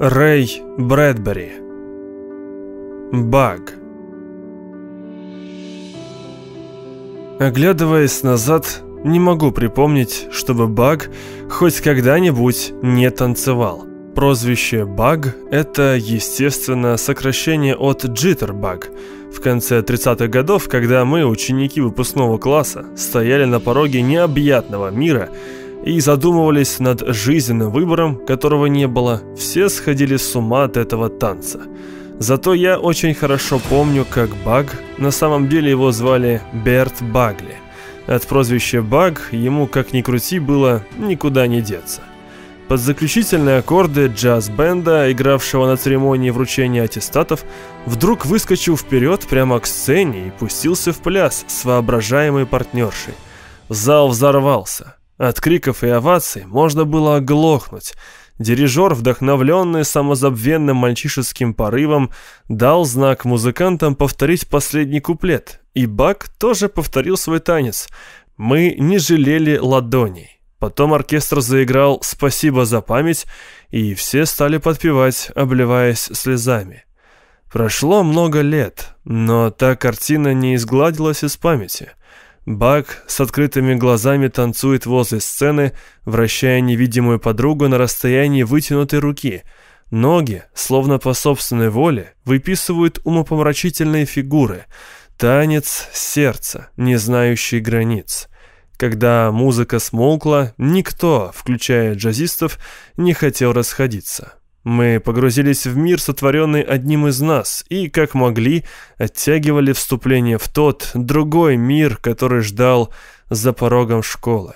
Рэй Брэдбери Баг Оглядываясь назад, не могу припомнить, чтобы Баг хоть когда-нибудь не танцевал. Прозвище «Баг» — это, естественно, сокращение от «Джиттербаг». В конце 30-х годов, когда мы, ученики выпускного класса, стояли на пороге необъятного мира и задумывались над жизненным выбором, которого не было, все сходили с ума от этого танца. Зато я очень хорошо помню, как Баг, на самом деле его звали Берт Багли. От прозвища Баг ему, как ни крути, было никуда не деться. Под заключительные аккорды джаз-бенда, игравшего на церемонии вручения аттестатов, вдруг выскочил вперед прямо к сцене и пустился в пляс с воображаемой партнершей. Зал взорвался. От криков и оваций можно было оглохнуть. Дирижер, вдохновленный самозабвенным мальчишеским порывом, дал знак музыкантам повторить последний куплет, и Бак тоже повторил свой танец. Мы не жалели ладоней. Потом оркестр заиграл «Спасибо за память», и все стали подпевать, обливаясь слезами. Прошло много лет, но та картина не изгладилась из памяти. Бак с открытыми глазами танцует возле сцены, вращая невидимую подругу на расстоянии вытянутой руки. Ноги, словно по собственной воле, выписывают умопомрачительные фигуры. Танец сердца, не знающий границ. Когда музыка смолкла, никто, включая джазистов, не хотел расходиться. Мы погрузились в мир, сотворенный одним из нас, и, как могли, оттягивали вступление в тот, другой мир, который ждал за порогом школы.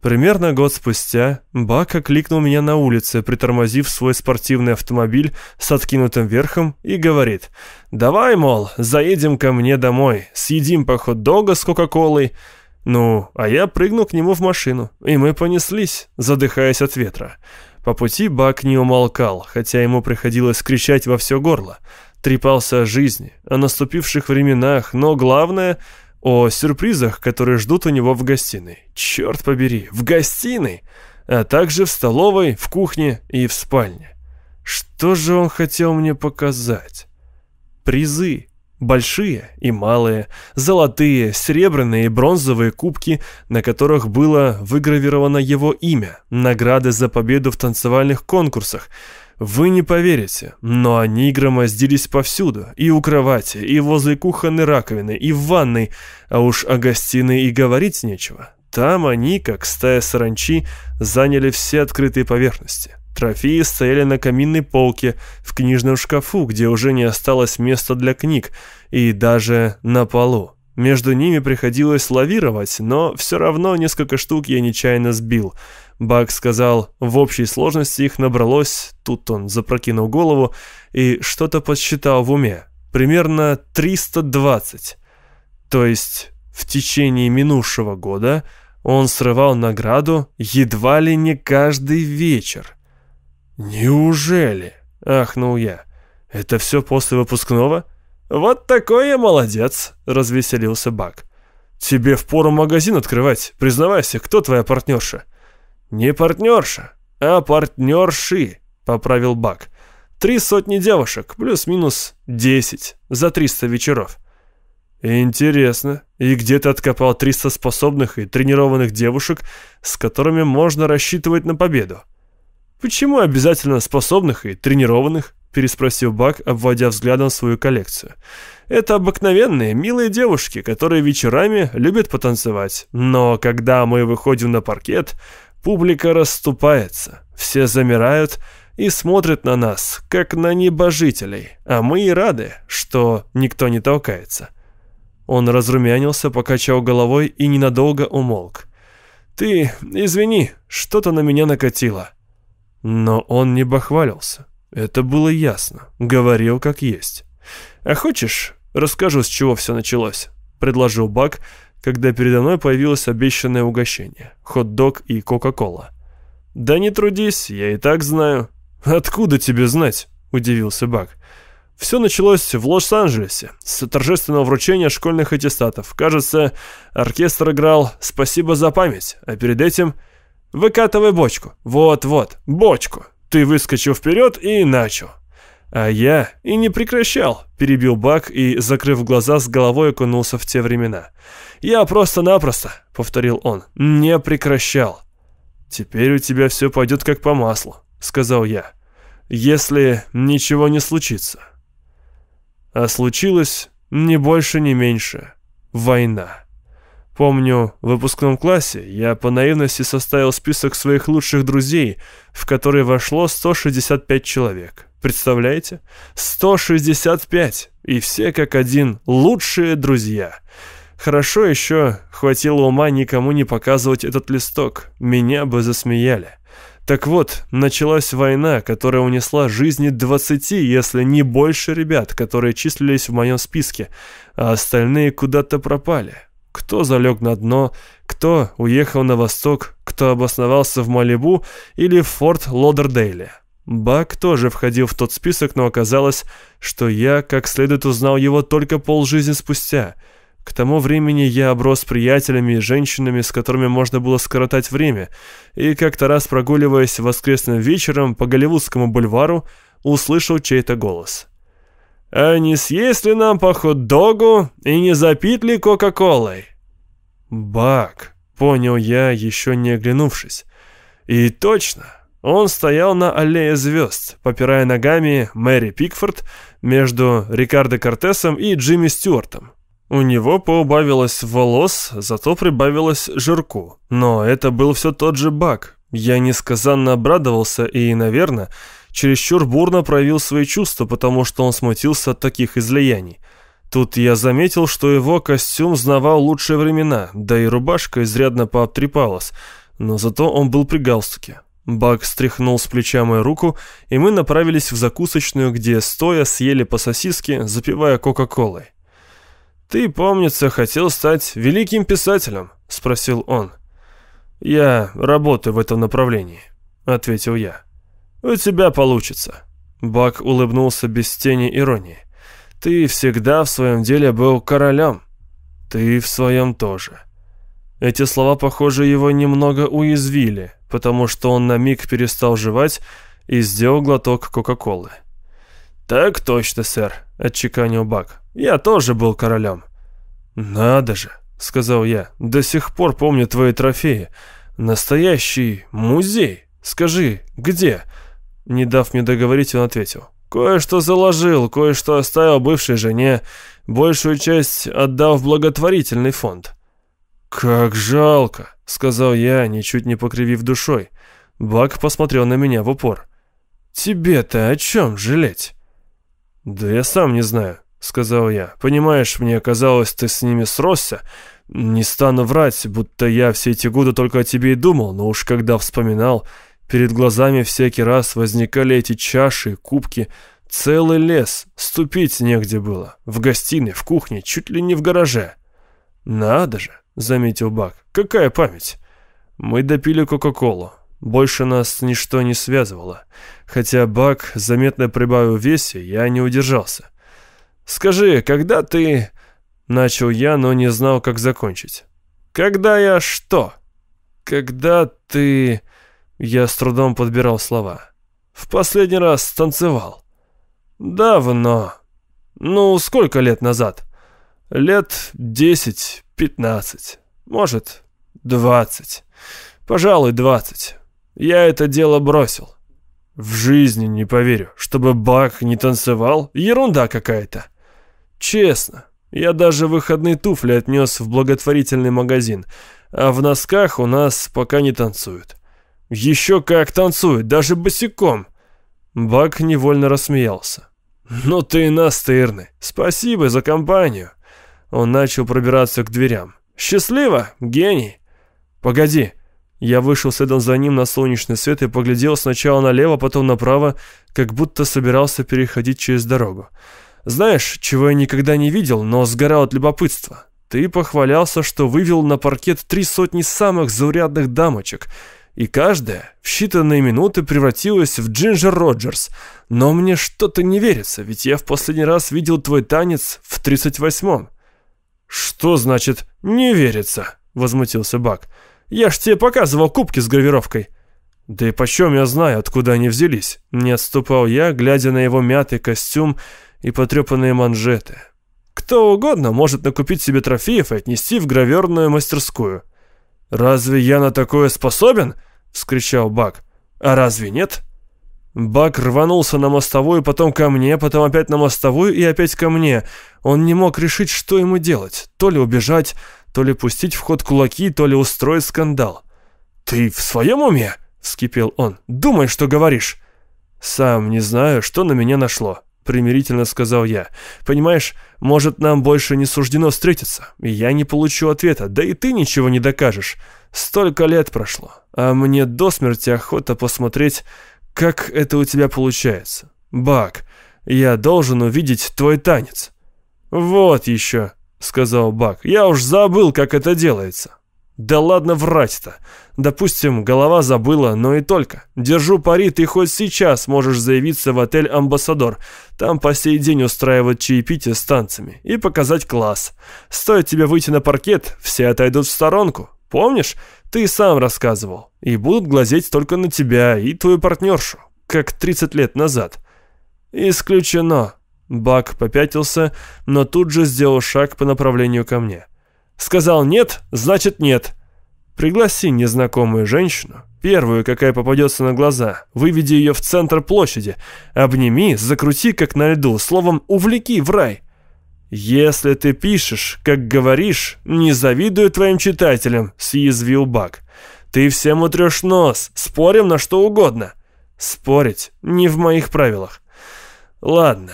Примерно год спустя Бак окликнул меня на улице, притормозив свой спортивный автомобиль с откинутым верхом, и говорит «Давай, мол, заедем ко мне домой, съедим по хот-дога с Кока-Колой, ну, а я прыгнул к нему в машину, и мы понеслись, задыхаясь от ветра. По пути Бак не умолкал, хотя ему приходилось кричать во все горло. Трепался о жизни, о наступивших временах, но главное — о сюрпризах, которые ждут у него в гостиной. Черт побери, в гостиной! А также в столовой, в кухне и в спальне. Что же он хотел мне показать? Призы. Большие и малые, золотые, серебряные и бронзовые кубки, на которых было выгравировано его имя, награды за победу в танцевальных конкурсах. Вы не поверите, но они громоздились повсюду, и у кровати, и возле кухонной раковины, и в ванной, а уж о гостиной и говорить нечего. Там они, как стая саранчи, заняли все открытые поверхности. Трофеи стояли на каминной полке, в книжном шкафу, где уже не осталось места для книг, и даже на полу. Между ними приходилось лавировать, но все равно несколько штук я нечаянно сбил. Бак сказал, в общей сложности их набралось, тут он запрокинул голову и что-то подсчитал в уме. Примерно 320. То есть в течение минувшего года он срывал награду едва ли не каждый вечер. «Неужели?» — ахнул я. «Это все после выпускного?» «Вот такой я молодец!» — развеселился Бак. «Тебе впору магазин открывать. Признавайся, кто твоя партнерша?» «Не партнерша, а партнерши», — поправил Бак. «Три сотни девушек, плюс-минус десять, за триста вечеров». «Интересно. И где ты откопал триста способных и тренированных девушек, с которыми можно рассчитывать на победу?» «Почему обязательно способных и тренированных?» – переспросил Бак, обводя взглядом свою коллекцию. «Это обыкновенные, милые девушки, которые вечерами любят потанцевать. Но когда мы выходим на паркет, публика расступается, все замирают и смотрят на нас, как на небожителей, а мы и рады, что никто не толкается». Он разрумянился, покачал головой и ненадолго умолк. «Ты, извини, что-то на меня накатило». Но он не бахвалился. Это было ясно. Говорил как есть. «А хочешь, расскажу, с чего все началось?» — предложил Бак, когда передо мной появилось обещанное угощение — хот-дог и кока-кола. «Да не трудись, я и так знаю». «Откуда тебе знать?» — удивился Бак. Все началось в Лос-Анджелесе с торжественного вручения школьных аттестатов. Кажется, оркестр играл «Спасибо за память», а перед этим Выкатывай бочку. Вот-вот, бочку. Ты выскочил вперед и начал. А я и не прекращал, перебил Бак и, закрыв глаза, с головой окунулся в те времена. Я просто-напросто, повторил он, не прекращал. Теперь у тебя все пойдет как по маслу, сказал я. Если ничего не случится. А случилось ни больше, ни меньше. Война. Помню, в выпускном классе я по наивности составил список своих лучших друзей, в который вошло 165 человек. Представляете? 165! И все как один лучшие друзья. Хорошо еще хватило ума никому не показывать этот листок. Меня бы засмеяли. Так вот, началась война, которая унесла жизни 20, если не больше ребят, которые числились в моем списке, а остальные куда-то пропали. Кто залег на дно, кто уехал на восток, кто обосновался в Малибу или в Форт Лодердейле. Бак тоже входил в тот список, но оказалось, что я как следует узнал его только полжизни спустя – к тому времени я оброс приятелями и женщинами, с которыми можно было скоротать время, и как-то раз, прогуливаясь воскресным вечером по Голливудскому бульвару, услышал чей-то голос. «А не съесть ли нам по хот-догу и не запить ли Кока-Колой?» «Бак», — понял я, еще не оглянувшись. И точно, он стоял на аллее звезд, попирая ногами Мэри Пикфорд между Рикардо Кортесом и Джимми Стюартом. У него поубавилось волос, зато прибавилось жирку. Но это был все тот же Бак. Я несказанно обрадовался и, наверное, чересчур бурно проявил свои чувства, потому что он смутился от таких излияний. Тут я заметил, что его костюм знавал лучшие времена, да и рубашка изрядно пообтрепалась, но зато он был при галстуке. Бак стряхнул с плеча мою руку, и мы направились в закусочную, где, стоя, съели по сосиске, запивая кока-колой. «Ты, помнится, хотел стать великим писателем?» — спросил он. «Я работаю в этом направлении», — ответил я. «У тебя получится». Бак улыбнулся без тени иронии. «Ты всегда в своем деле был королем. Ты в своем тоже». Эти слова, похоже, его немного уязвили, потому что он на миг перестал жевать и сделал глоток Кока-Колы. «Так точно, сэр», — отчеканил Бак. «Я тоже был королем». «Надо же», — сказал я, — «до сих пор помню твои трофеи. Настоящий музей. Скажи, где?» Не дав мне договорить, он ответил. «Кое-что заложил, кое-что оставил бывшей жене, большую часть отдал в благотворительный фонд». «Как жалко», — сказал я, ничуть не покривив душой. Бак посмотрел на меня в упор. «Тебе-то о чем жалеть?» «Да я сам не знаю», — сказал я. «Понимаешь, мне казалось, ты с ними сросся. Не стану врать, будто я все эти годы только о тебе и думал, но уж когда вспоминал, перед глазами всякий раз возникали эти чаши, кубки, целый лес, ступить негде было. В гостиной, в кухне, чуть ли не в гараже». «Надо же», — заметил Бак, — «какая память». Мы допили Кока-Колу. Больше нас ничто не связывало. Хотя Бак заметно прибавил в весе, я не удержался. «Скажи, когда ты...» Начал я, но не знал, как закончить. «Когда я что?» «Когда ты...» Я с трудом подбирал слова. «В последний раз танцевал». «Давно. Ну, сколько лет назад?» «Лет десять, пятнадцать. Может, двадцать. Пожалуй, двадцать. Я это дело бросил. В жизни не поверю, чтобы Бах не танцевал. Ерунда какая-то. Честно, я даже выходные туфли отнес в благотворительный магазин, а в носках у нас пока не танцуют. Еще как танцуют, даже босиком. Бак невольно рассмеялся. «Ну ты настырный. Спасибо за компанию». Он начал пробираться к дверям. «Счастливо, гений!» «Погоди!» Я вышел следом за ним на солнечный свет и поглядел сначала налево, потом направо, как будто собирался переходить через дорогу. «Знаешь, чего я никогда не видел, но сгорал от любопытства? Ты похвалялся, что вывел на паркет три сотни самых заурядных дамочек, и каждая в считанные минуты превратилась в Джинджер Роджерс. Но мне что-то не верится, ведь я в последний раз видел твой танец в 38-м». «Что значит «не верится»?» — возмутился Бак. «Я ж тебе показывал кубки с гравировкой». «Да и почем я знаю, откуда они взялись?» Не отступал я, глядя на его мятый костюм и потрепанные манжеты. «Кто угодно может накупить себе трофеев и отнести в граверную мастерскую». «Разве я на такое способен?» — вскричал Бак. «А разве нет?» Бак рванулся на мостовую, потом ко мне, потом опять на мостовую и опять ко мне. Он не мог решить, что ему делать. То ли убежать, то ли пустить в ход кулаки, то ли устроить скандал. «Ты в своем уме?» — вскипел он. «Думай, что говоришь». «Сам не знаю, что на меня нашло», — примирительно сказал я. «Понимаешь, может, нам больше не суждено встретиться, и я не получу ответа, да и ты ничего не докажешь. Столько лет прошло, а мне до смерти охота посмотреть, как это у тебя получается. Бак, я должен увидеть твой танец». «Вот еще», — сказал Бак, — «я уж забыл, как это делается». «Да ладно врать-то. Допустим, голова забыла, но и только. Держу пари, ты хоть сейчас можешь заявиться в отель «Амбассадор». Там по сей день устраивают чаепитие с танцами. И показать класс. Стоит тебе выйти на паркет, все отойдут в сторонку. Помнишь, ты сам рассказывал. И будут глазеть только на тебя и твою партнершу, как 30 лет назад. Исключено. Бак попятился, но тут же сделал шаг по направлению ко мне. Сказал «нет», значит «нет». Пригласи незнакомую женщину, первую, какая попадется на глаза, выведи ее в центр площади, обними, закрути, как на льду, словом, увлеки в рай. «Если ты пишешь, как говоришь, не завидую твоим читателям», — съязвил Бак. «Ты всем утрешь нос, спорим на что угодно». «Спорить не в моих правилах». «Ладно,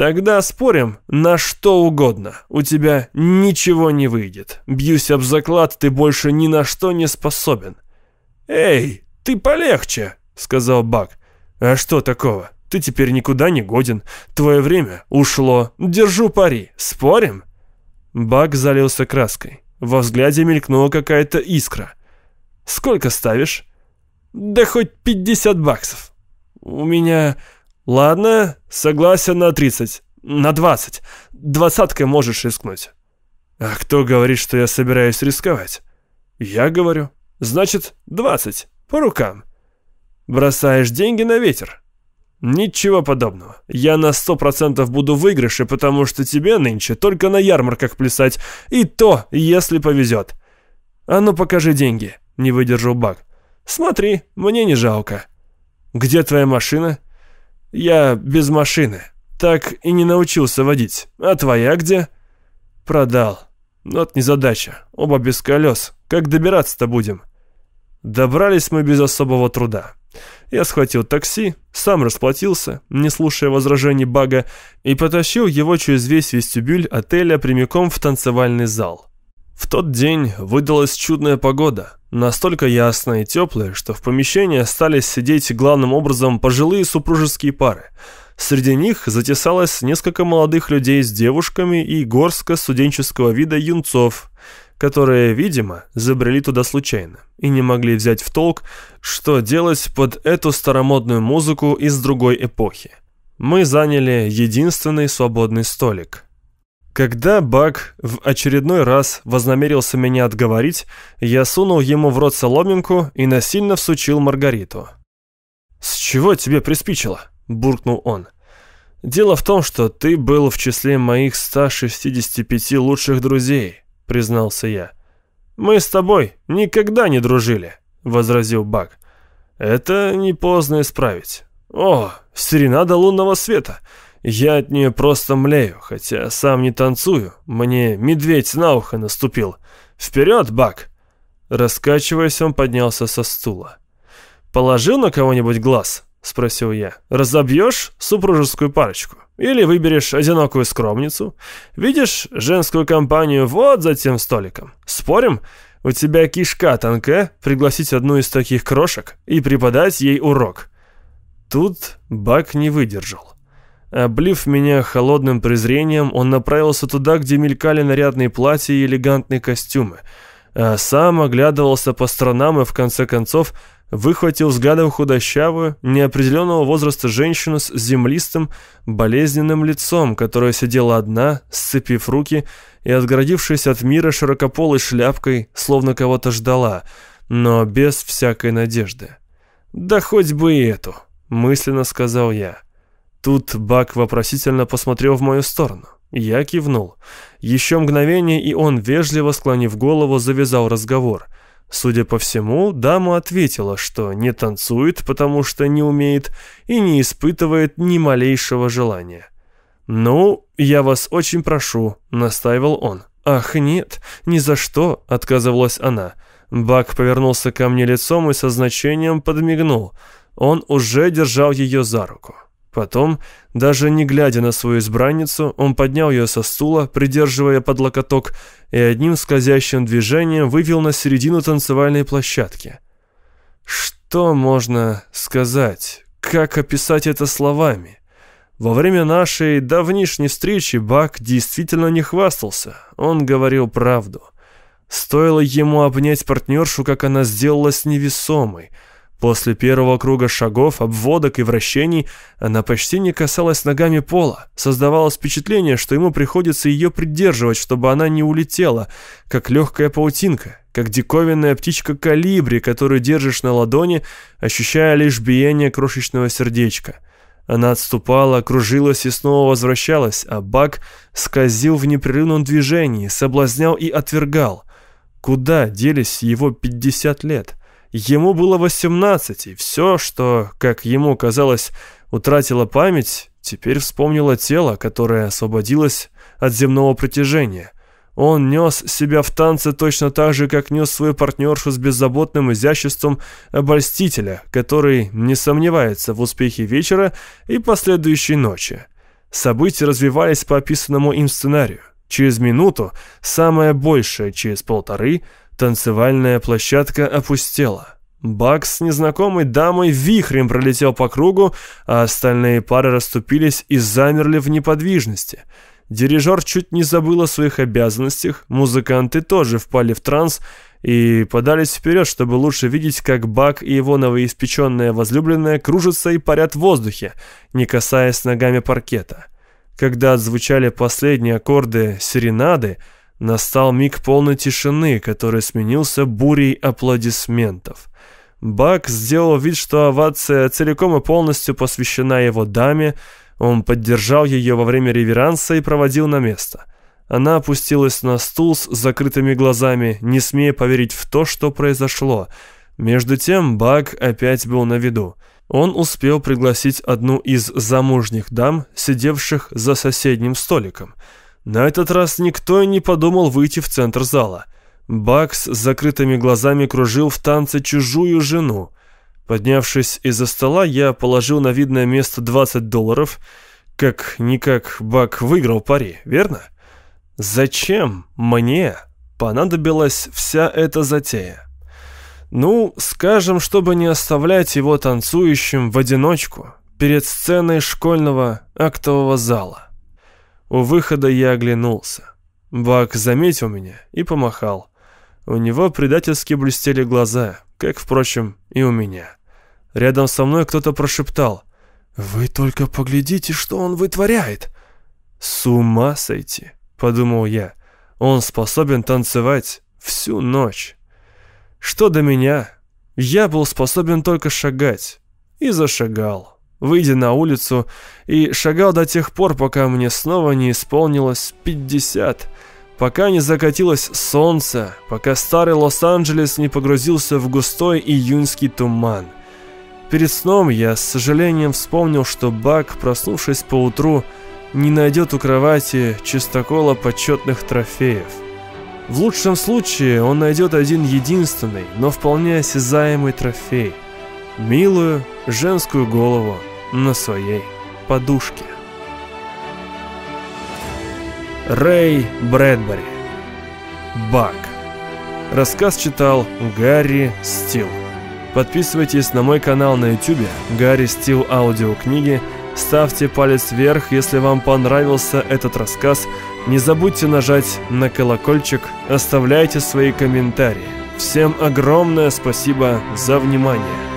тогда спорим на что угодно. У тебя ничего не выйдет. Бьюсь об заклад, ты больше ни на что не способен». «Эй, ты полегче», — сказал Бак. «А что такого?» Ты теперь никуда не годен. Твое время ушло. Держу пари. Спорим?» Бак залился краской. Во взгляде мелькнула какая-то искра. «Сколько ставишь?» «Да хоть 50 баксов». «У меня...» «Ладно, согласен на 30. На 20. Двадцаткой можешь рискнуть». «А кто говорит, что я собираюсь рисковать?» «Я говорю. Значит, 20. По рукам». «Бросаешь деньги на ветер. «Ничего подобного. Я на сто процентов буду в выигрыше, потому что тебе нынче только на ярмарках плясать, и то, если повезет». «А ну покажи деньги», — не выдержал Бак. «Смотри, мне не жалко». «Где твоя машина?» «Я без машины. Так и не научился водить. А твоя где?» «Продал. Вот незадача. Оба без колес. Как добираться-то будем?» Добрались мы без особого труда. Я схватил такси, сам расплатился, не слушая возражений Бага, и потащил его через весь вестибюль отеля прямиком в танцевальный зал. В тот день выдалась чудная погода, настолько ясная и теплая, что в помещении остались сидеть главным образом пожилые супружеские пары. Среди них затесалось несколько молодых людей с девушками и горстка студенческого вида юнцов, которые, видимо, забрели туда случайно и не могли взять в толк, что делать под эту старомодную музыку из другой эпохи. Мы заняли единственный свободный столик. Когда Бак в очередной раз вознамерился меня отговорить, я сунул ему в рот соломинку и насильно всучил Маргариту. «С чего тебе приспичило?» – буркнул он. «Дело в том, что ты был в числе моих 165 лучших друзей признался я. «Мы с тобой никогда не дружили», — возразил Бак. «Это не поздно исправить. О, серенада лунного света. Я от нее просто млею, хотя сам не танцую. Мне медведь на ухо наступил. Вперед, Бак!» Раскачиваясь, он поднялся со стула. «Положил на кого-нибудь глаз?» — спросил я. «Разобьешь супружескую парочку? Или выберешь одинокую скромницу? Видишь женскую компанию вот за тем столиком? Спорим, у тебя кишка тонкая пригласить одну из таких крошек и преподать ей урок?» Тут Бак не выдержал. Облив меня холодным презрением, он направился туда, где мелькали нарядные платья и элегантные костюмы, а сам оглядывался по сторонам и в конце концов выхватил взглядом худощавую, неопределенного возраста женщину с землистым, болезненным лицом, которая сидела одна, сцепив руки и отгородившись от мира широкополой шляпкой, словно кого-то ждала, но без всякой надежды. «Да хоть бы и эту», — мысленно сказал я. Тут Бак вопросительно посмотрел в мою сторону. Я кивнул. Еще мгновение, и он, вежливо склонив голову, завязал разговор. Судя по всему, дама ответила, что не танцует, потому что не умеет и не испытывает ни малейшего желания. «Ну, я вас очень прошу», — настаивал он. «Ах, нет, ни за что», — отказывалась она. Бак повернулся ко мне лицом и со значением подмигнул. Он уже держал ее за руку. Потом, даже не глядя на свою избранницу, он поднял ее со стула, придерживая под локоток, и одним скользящим движением вывел на середину танцевальной площадки. Что можно сказать? Как описать это словами? Во время нашей давнишней встречи Бак действительно не хвастался, он говорил правду. Стоило ему обнять партнершу, как она сделалась невесомой – После первого круга шагов, обводок и вращений она почти не касалась ногами пола. Создавалось впечатление, что ему приходится ее придерживать, чтобы она не улетела, как легкая паутинка, как диковинная птичка калибри, которую держишь на ладони, ощущая лишь биение крошечного сердечка. Она отступала, кружилась и снова возвращалась, а Бак скользил в непрерывном движении, соблазнял и отвергал. Куда делись его 50 лет? Ему было 18, и все, что, как ему казалось, утратило память, теперь вспомнило тело, которое освободилось от земного притяжения. Он нес себя в танце точно так же, как нес свою партнершу с беззаботным изяществом обольстителя, который не сомневается в успехе вечера и последующей ночи. События развивались по описанному им сценарию. Через минуту, самое большее через полторы – Танцевальная площадка опустела. Бакс с незнакомой дамой вихрем пролетел по кругу, а остальные пары расступились и замерли в неподвижности. Дирижер чуть не забыл о своих обязанностях, музыканты тоже впали в транс и подались вперед, чтобы лучше видеть, как Бак и его новоиспеченная возлюбленная кружатся и парят в воздухе, не касаясь ногами паркета. Когда отзвучали последние аккорды серенады, Настал миг полной тишины, который сменился бурей аплодисментов. Бак сделал вид, что овация целиком и полностью посвящена его даме, он поддержал ее во время реверанса и проводил на место. Она опустилась на стул с закрытыми глазами, не смея поверить в то, что произошло. Между тем Бак опять был на виду. Он успел пригласить одну из замужних дам, сидевших за соседним столиком – на этот раз никто и не подумал выйти в центр зала. Бакс с закрытыми глазами кружил в танце чужую жену. Поднявшись из-за стола, я положил на видное место 20 долларов. Как-никак Бак выиграл пари, верно? Зачем мне понадобилась вся эта затея? Ну, скажем, чтобы не оставлять его танцующим в одиночку перед сценой школьного актового зала. У выхода я оглянулся. Бак заметил меня и помахал. У него предательски блестели глаза, как, впрочем, и у меня. Рядом со мной кто-то прошептал. «Вы только поглядите, что он вытворяет!» «С ума сойти!» — подумал я. «Он способен танцевать всю ночь!» Что до меня? Я был способен только шагать. И зашагал выйдя на улицу, и шагал до тех пор, пока мне снова не исполнилось 50, пока не закатилось солнце, пока старый Лос-Анджелес не погрузился в густой июньский туман. Перед сном я с сожалением вспомнил, что Бак, проснувшись поутру, не найдет у кровати чистокола почетных трофеев. В лучшем случае он найдет один единственный, но вполне осязаемый трофей – милую женскую голову – на своей подушке. Рэй Брэдбери. Бак Рассказ читал Гарри Стил. Подписывайтесь на мой канал на YouTube Гарри Стил аудиокниги. Ставьте палец вверх, если вам понравился этот рассказ. Не забудьте нажать на колокольчик Оставляйте свои комментарии. Всем огромное спасибо за внимание